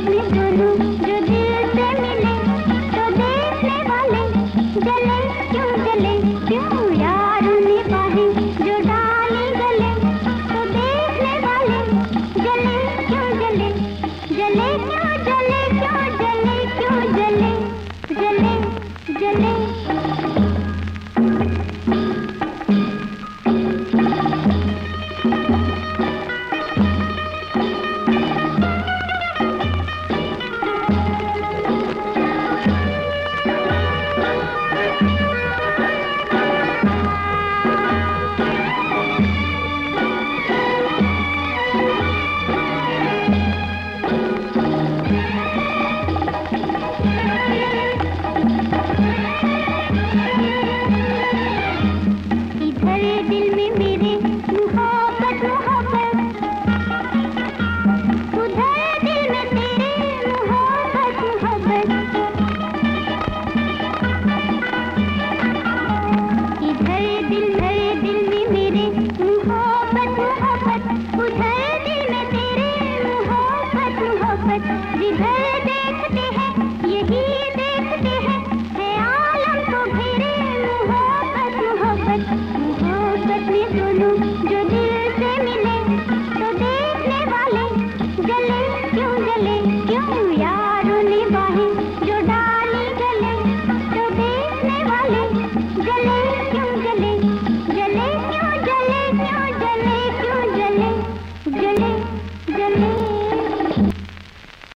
जो दिल से मिले तो देखने वाले जले क्यों जो